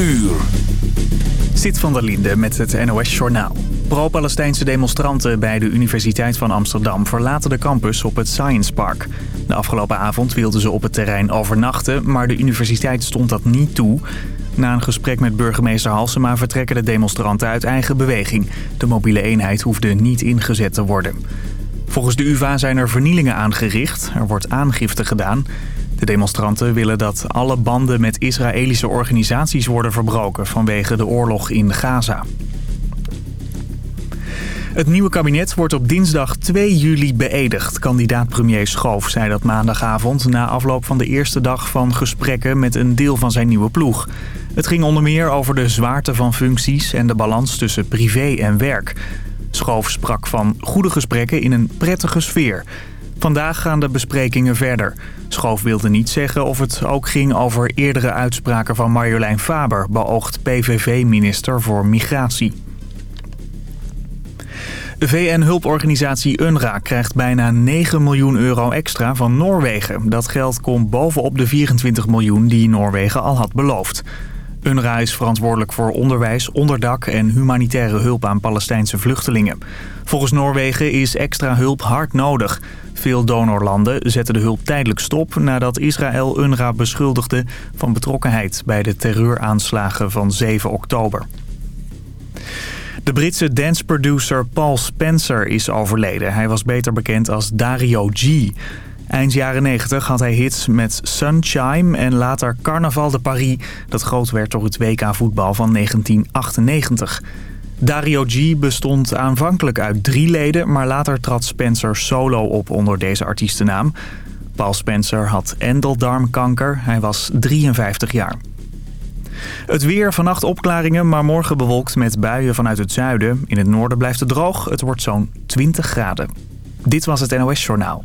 uur. Van der Linde met het NOS-journaal. Pro-Palestijnse demonstranten bij de Universiteit van Amsterdam verlaten de campus op het Science Park. De afgelopen avond wilden ze op het terrein overnachten, maar de universiteit stond dat niet toe. Na een gesprek met burgemeester Halsema vertrekken de demonstranten uit eigen beweging. De mobiele eenheid hoefde niet ingezet te worden. Volgens de UvA zijn er vernielingen aangericht. Er wordt aangifte gedaan. De demonstranten willen dat alle banden met Israëlische organisaties worden verbroken vanwege de oorlog in Gaza. Het nieuwe kabinet wordt op dinsdag 2 juli beëdigd. Kandidaat premier Schoof zei dat maandagavond na afloop van de eerste dag van gesprekken met een deel van zijn nieuwe ploeg. Het ging onder meer over de zwaarte van functies en de balans tussen privé en werk. Schoof sprak van goede gesprekken in een prettige sfeer. Vandaag gaan de besprekingen verder. Schoof wilde niet zeggen of het ook ging over eerdere uitspraken van Marjolein Faber... beoogd PVV-minister voor Migratie. De VN-hulporganisatie UNRWA krijgt bijna 9 miljoen euro extra van Noorwegen. Dat geld komt bovenop de 24 miljoen die Noorwegen al had beloofd. UNRWA is verantwoordelijk voor onderwijs, onderdak en humanitaire hulp aan Palestijnse vluchtelingen. Volgens Noorwegen is extra hulp hard nodig. Veel donorlanden zetten de hulp tijdelijk stop nadat Israël UNRWA beschuldigde van betrokkenheid bij de terreuraanslagen van 7 oktober. De Britse danceproducer Paul Spencer is overleden. Hij was beter bekend als Dario G. Eind jaren 90 had hij hits met Sunshine en later Carnaval de Paris... dat groot werd door het WK voetbal van 1998. Dario G bestond aanvankelijk uit drie leden... maar later trad Spencer solo op onder deze artiestennaam. Paul Spencer had endeldarmkanker. Hij was 53 jaar. Het weer, vannacht opklaringen, maar morgen bewolkt met buien vanuit het zuiden. In het noorden blijft het droog. Het wordt zo'n 20 graden. Dit was het NOS Journaal.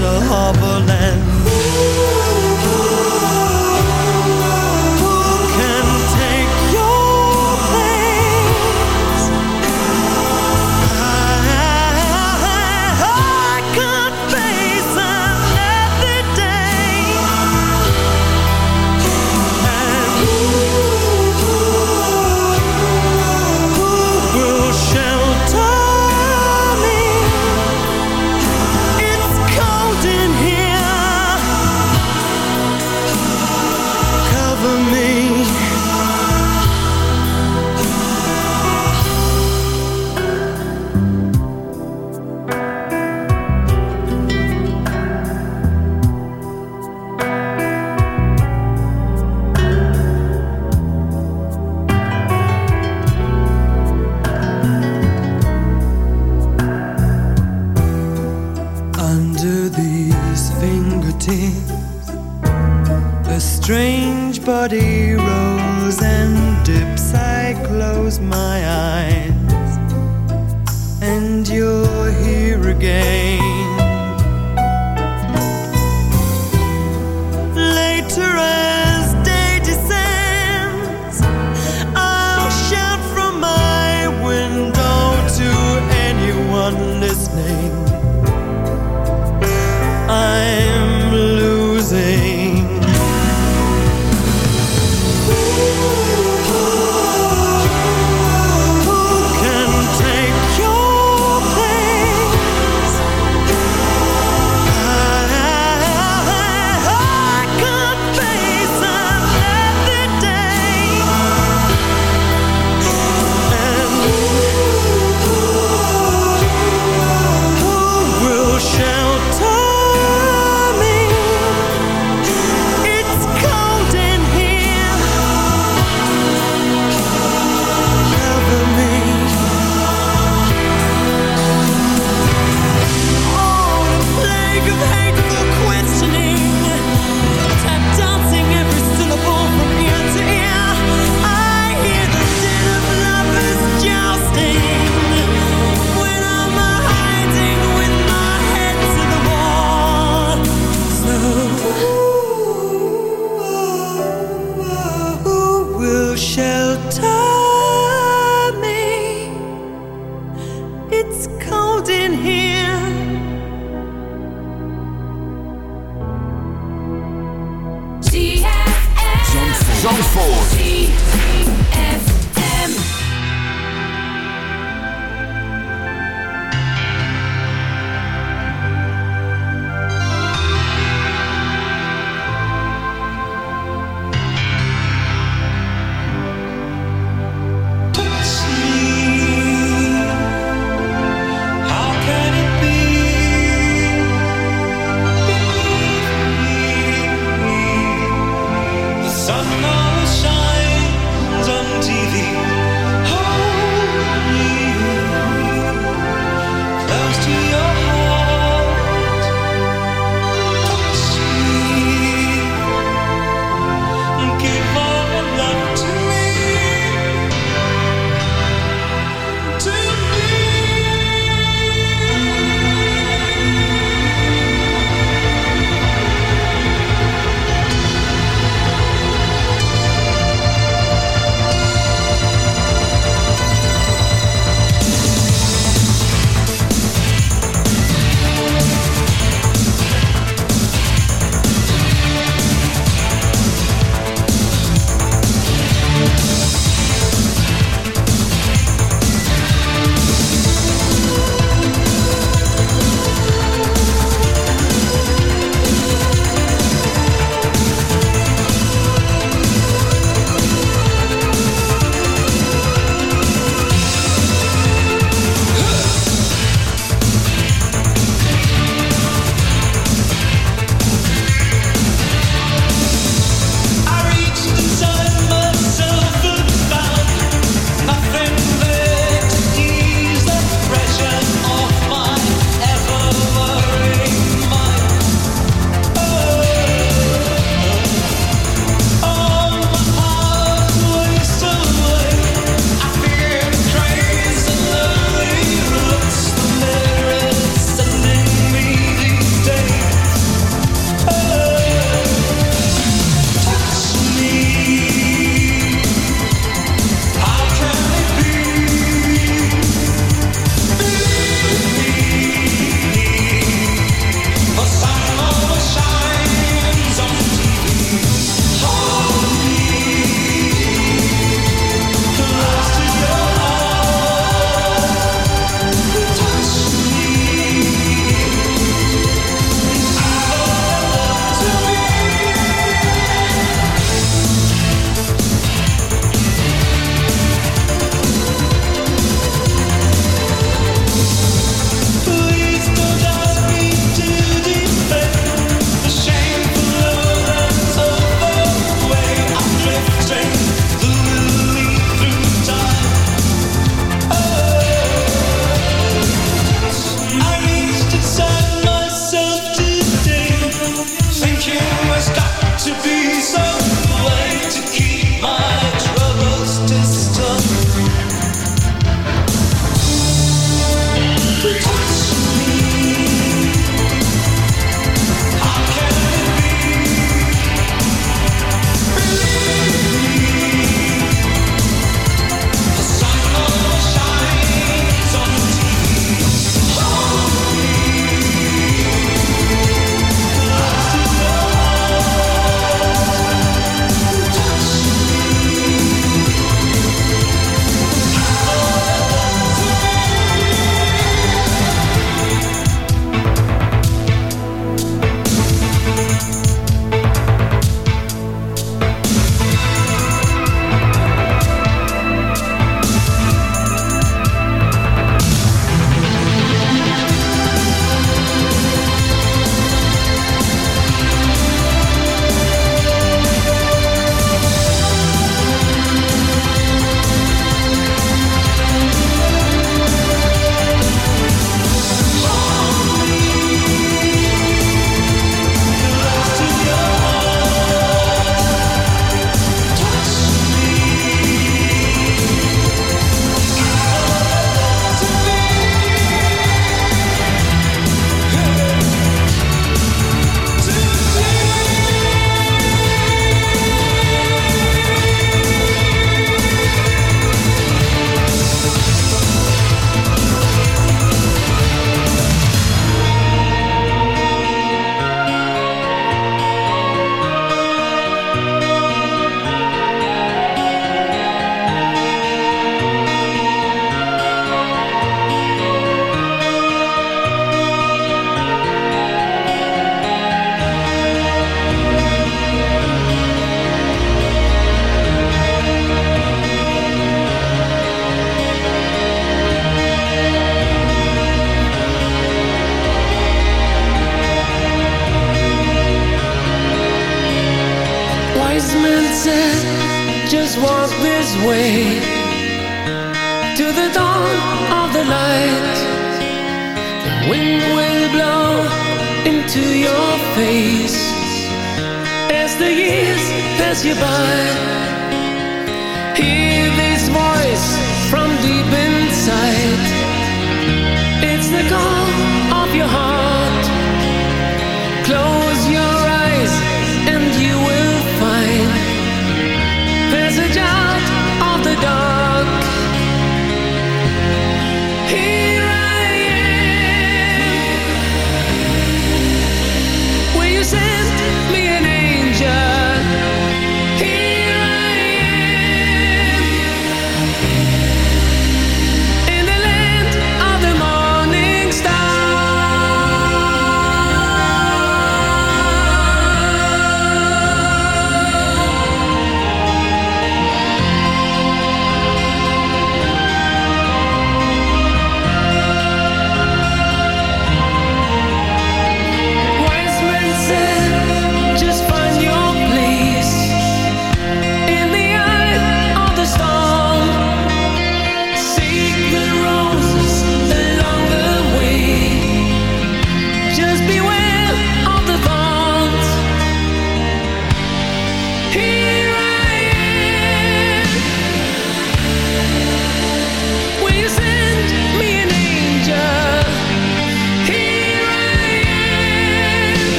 A harbor land.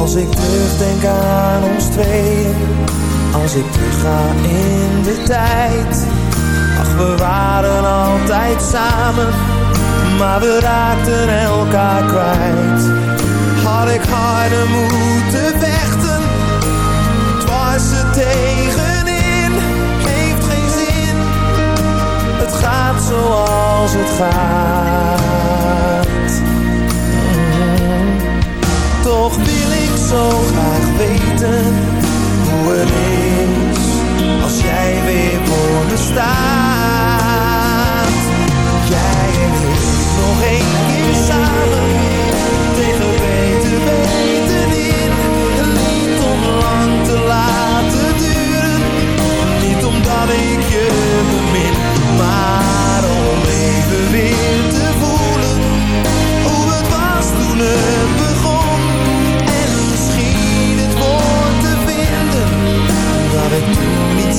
Als ik terugdenk aan ons tweeën, als ik terugga in de tijd. Ach, we waren altijd samen, maar we raakten elkaar kwijt. Had ik harder moeten vechten, dwars er tegenin, heeft geen zin. Het gaat zoals het gaat. Toch wil ik zo graag weten hoe het is als jij weer voor me staat. Jij en ik nog één keer samen tegen beter weten in. Niet om lang te laten duren, niet omdat ik je bemin, maar om even weer te voelen hoe het was toen het ik toen niet.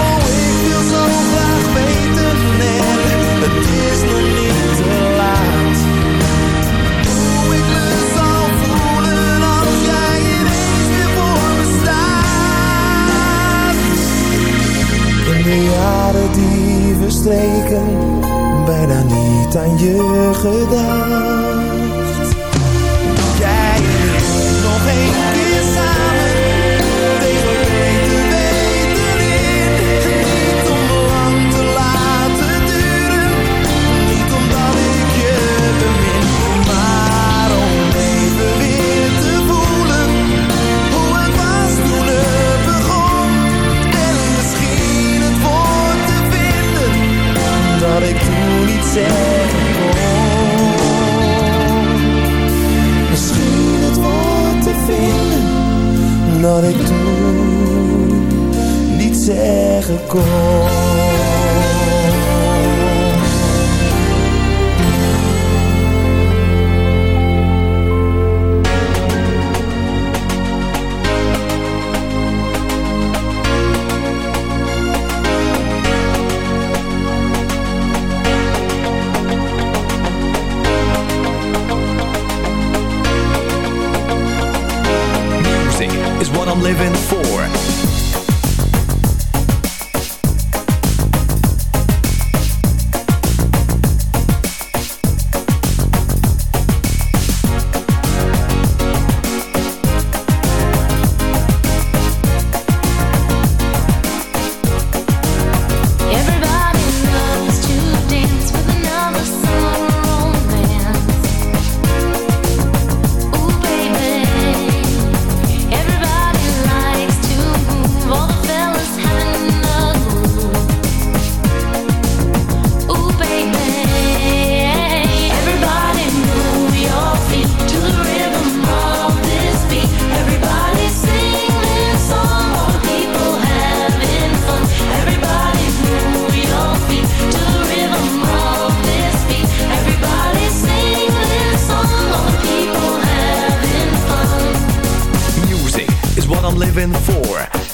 Oh, ik wil zo graag weten en het is nog niet te laat. Hoe ik me zal voelen als jij ineens weer voor me staat. De jaren die verstreken, bijna niet aan je gedacht.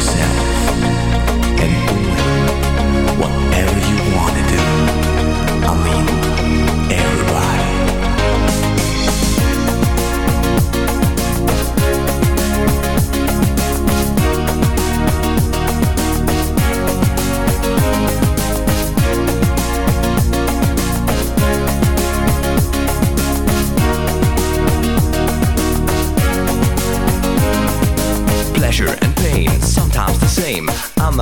yourself.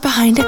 behind a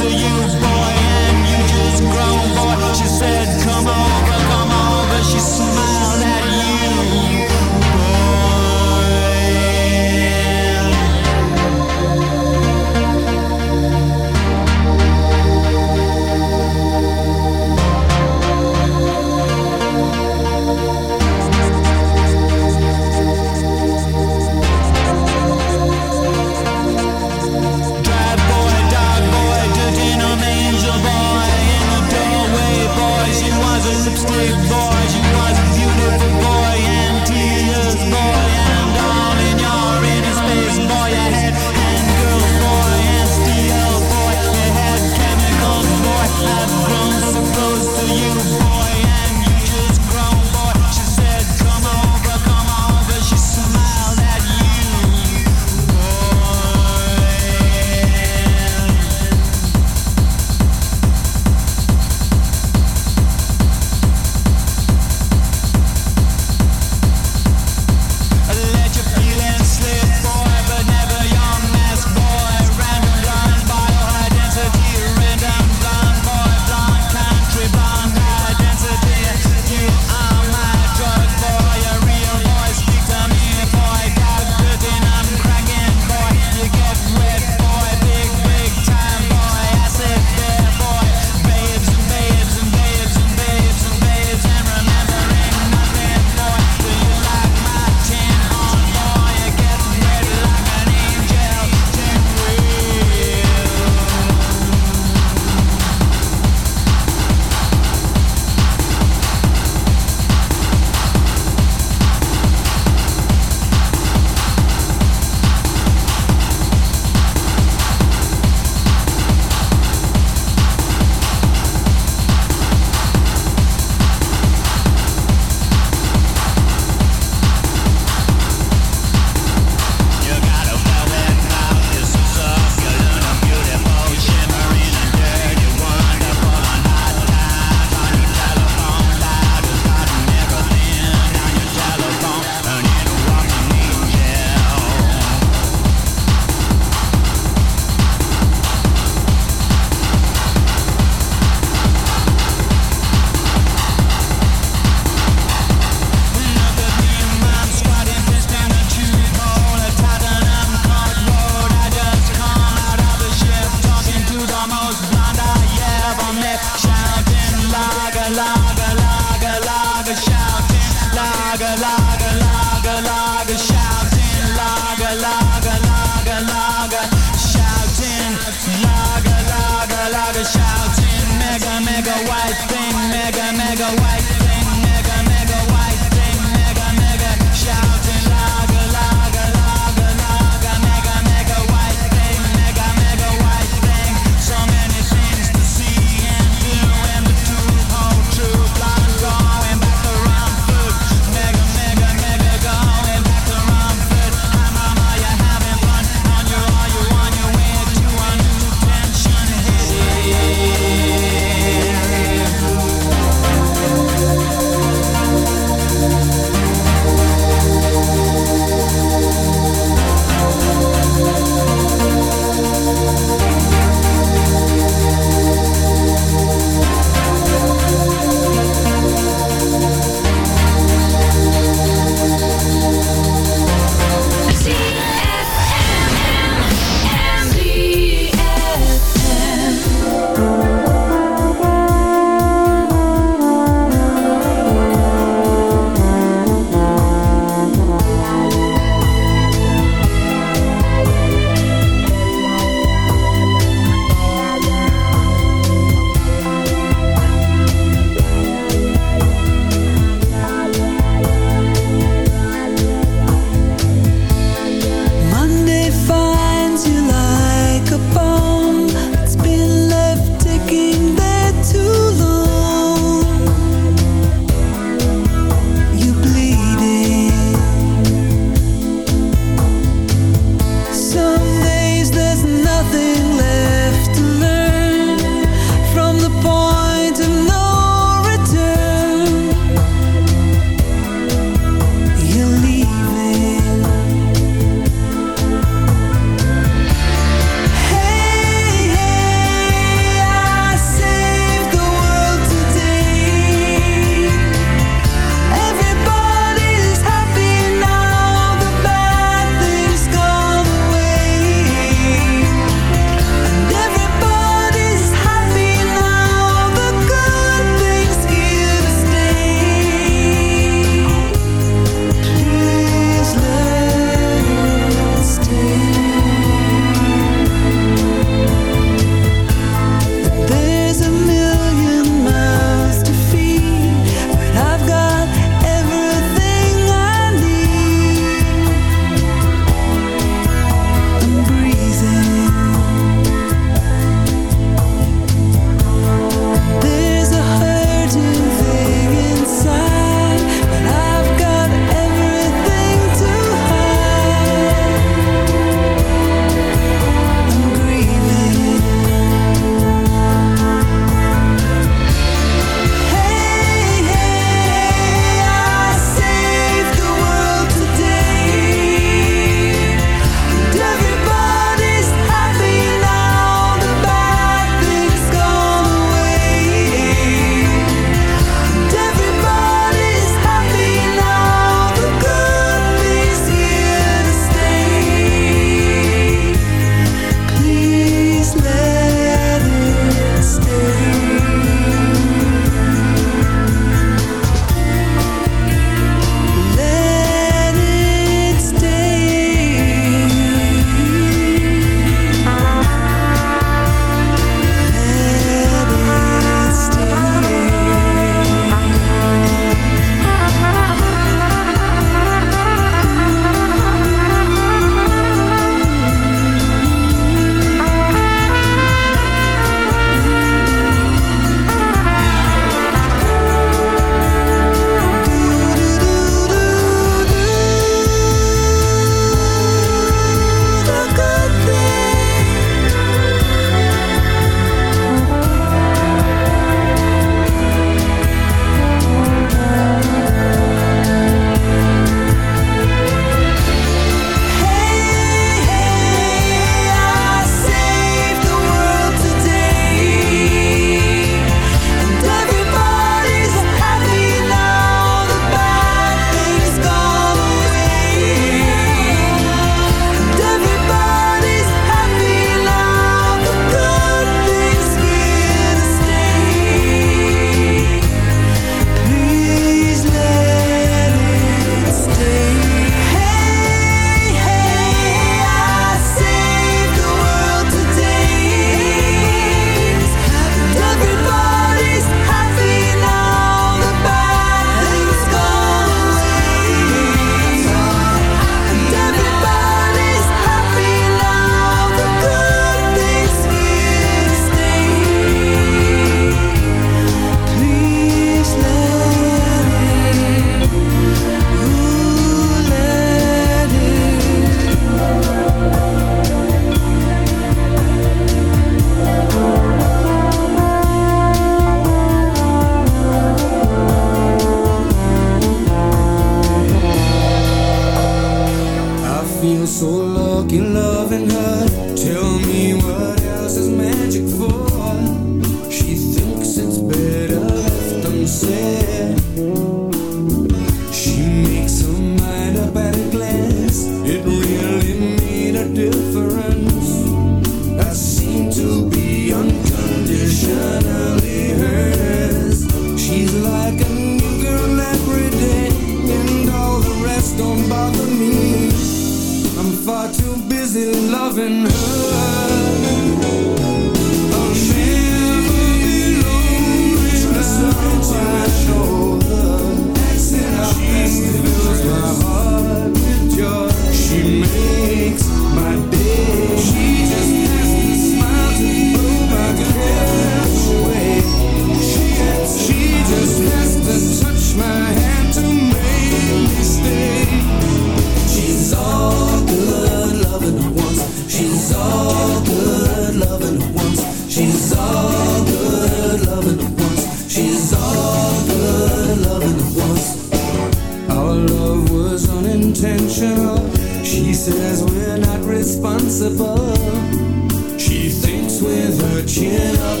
chin up.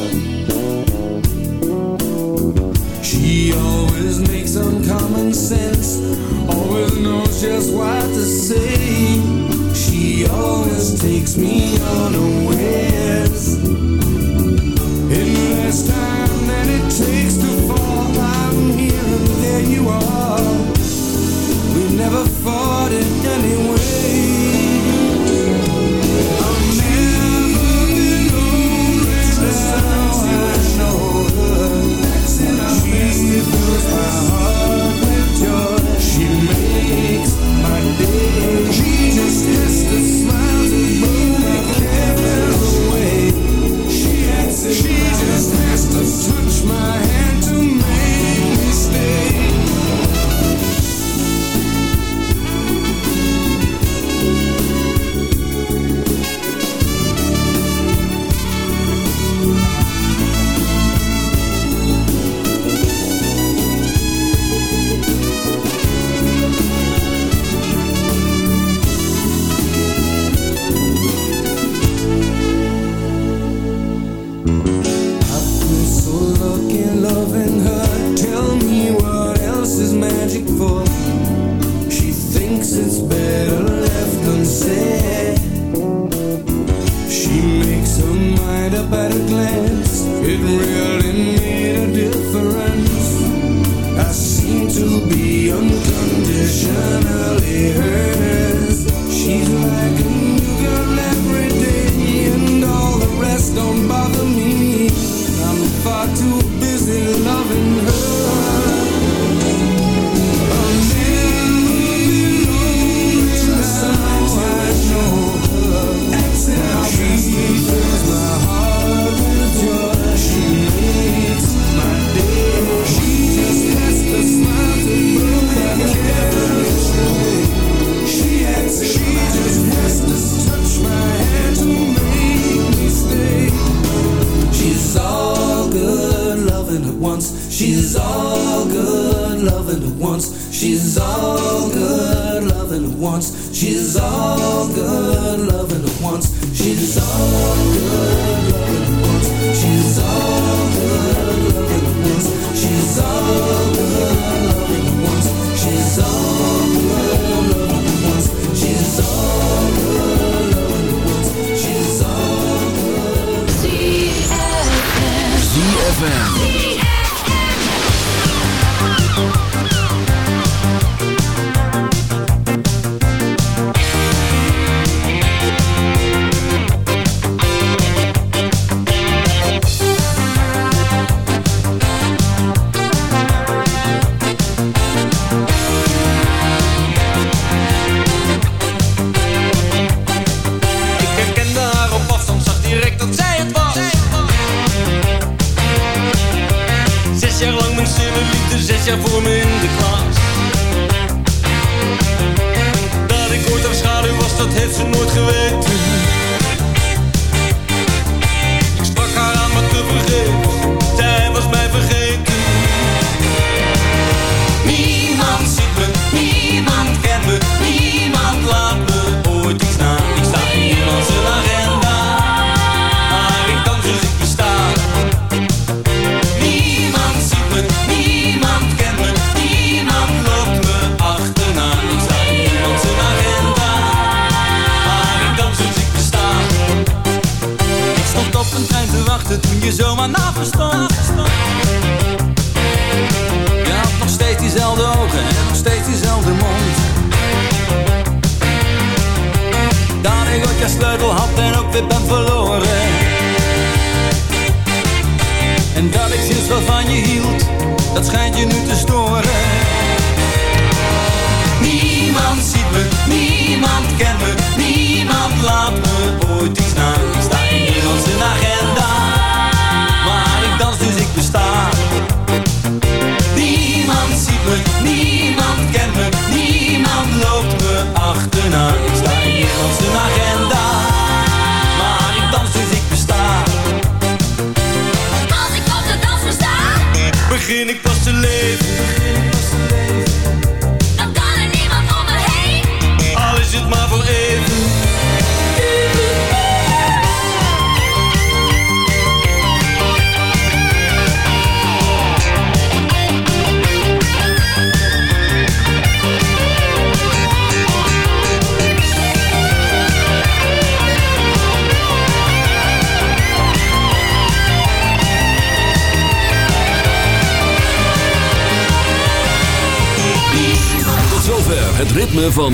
She always makes uncommon sense, always knows just what to say. She always takes me unawares. In less time than it takes to fall, I'm here and there you are. We never